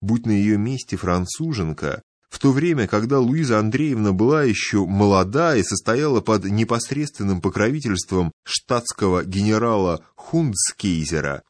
будь на ее месте француженка, в то время, когда Луиза Андреевна была еще молода и состояла под непосредственным покровительством штатского генерала Хундскейзера,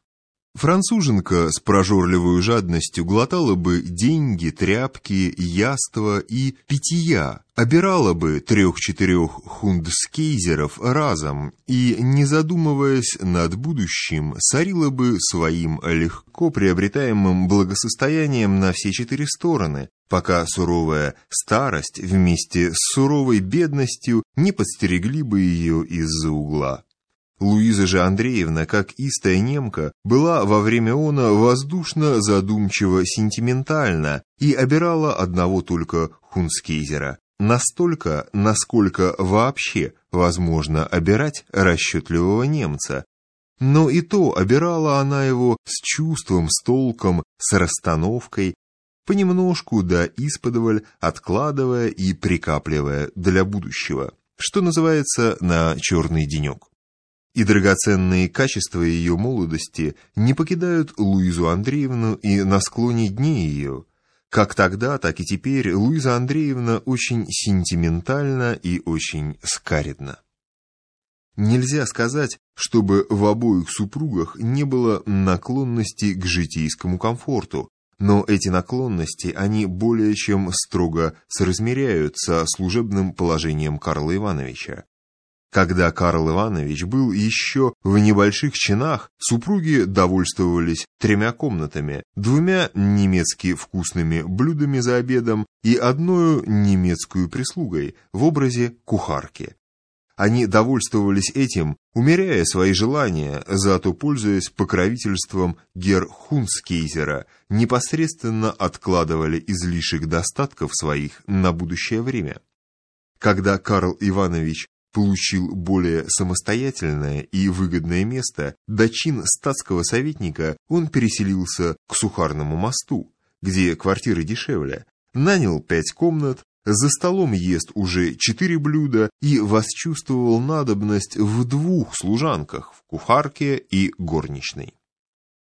Француженка с прожорливой жадностью глотала бы деньги, тряпки, яства и питья, обирала бы трех-четырех хундскейзеров разом и, не задумываясь над будущим, сорила бы своим легко приобретаемым благосостоянием на все четыре стороны, пока суровая старость вместе с суровой бедностью не подстерегли бы ее из-за угла. Луиза же Андреевна, как истая немка, была во время она воздушно, задумчиво, сентиментальна и обирала одного только Хунскейзера. Настолько, насколько вообще возможно обирать расчетливого немца. Но и то обирала она его с чувством, с толком, с расстановкой, понемножку да исподволь, откладывая и прикапливая для будущего, что называется на черный денек и драгоценные качества ее молодости не покидают Луизу Андреевну и на склоне дней ее. Как тогда, так и теперь Луиза Андреевна очень сентиментальна и очень скаредна. Нельзя сказать, чтобы в обоих супругах не было наклонности к житейскому комфорту, но эти наклонности они более чем строго соразмеряют со служебным положением Карла Ивановича. Когда Карл Иванович был еще в небольших чинах, супруги довольствовались тремя комнатами, двумя немецки вкусными блюдами за обедом и одной немецкую прислугой в образе кухарки. Они довольствовались этим, умеряя свои желания, зато пользуясь покровительством Герхунскейзера, непосредственно откладывали излишек достатков своих на будущее время. Когда Карл Иванович получил более самостоятельное и выгодное место, до чин статского советника он переселился к Сухарному мосту, где квартиры дешевле, нанял пять комнат, за столом ест уже четыре блюда и восчувствовал надобность в двух служанках, в кухарке и горничной.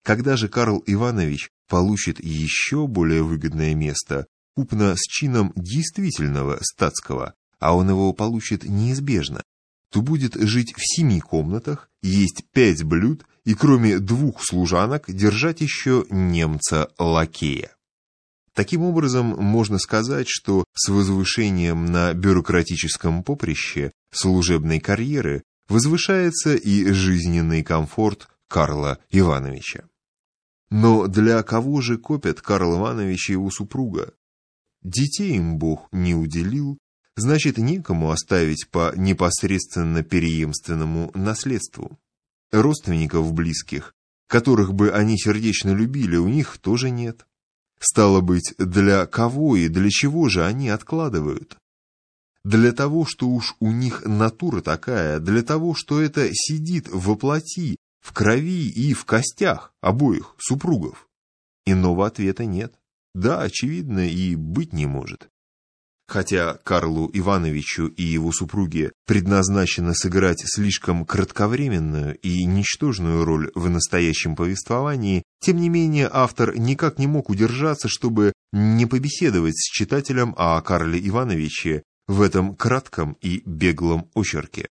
Когда же Карл Иванович получит еще более выгодное место, купно с чином действительного статского, а он его получит неизбежно, то будет жить в семи комнатах, есть пять блюд и кроме двух служанок держать еще немца-лакея. Таким образом, можно сказать, что с возвышением на бюрократическом поприще служебной карьеры возвышается и жизненный комфорт Карла Ивановича. Но для кого же копят Карл Иванович и его супруга? Детей им Бог не уделил, значит некому оставить по непосредственно переемственному наследству. Родственников близких, которых бы они сердечно любили, у них тоже нет. Стало быть, для кого и для чего же они откладывают? Для того, что уж у них натура такая, для того, что это сидит в воплоти, в крови и в костях обоих супругов. Иного ответа нет. Да, очевидно, и быть не может. Хотя Карлу Ивановичу и его супруге предназначено сыграть слишком кратковременную и ничтожную роль в настоящем повествовании, тем не менее автор никак не мог удержаться, чтобы не побеседовать с читателем о Карле Ивановиче в этом кратком и беглом очерке.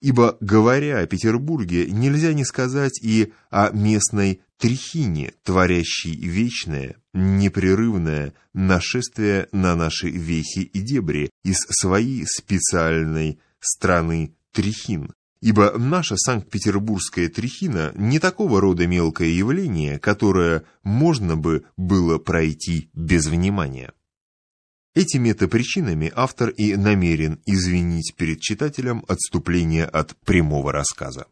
Ибо, говоря о Петербурге, нельзя не сказать и о местной трихине, творящей вечное, непрерывное нашествие на наши вехи и дебри из своей специальной страны трихин. Ибо наша Санкт-Петербургская трихина не такого рода мелкое явление, которое можно бы было пройти без внимания. Этими-то причинами автор и намерен извинить перед читателем отступление от прямого рассказа.